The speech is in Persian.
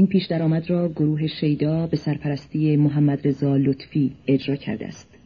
این پیش درآمد را گروه شیدا به سرپرستی محمد رضا لطفی اجرا کرده است.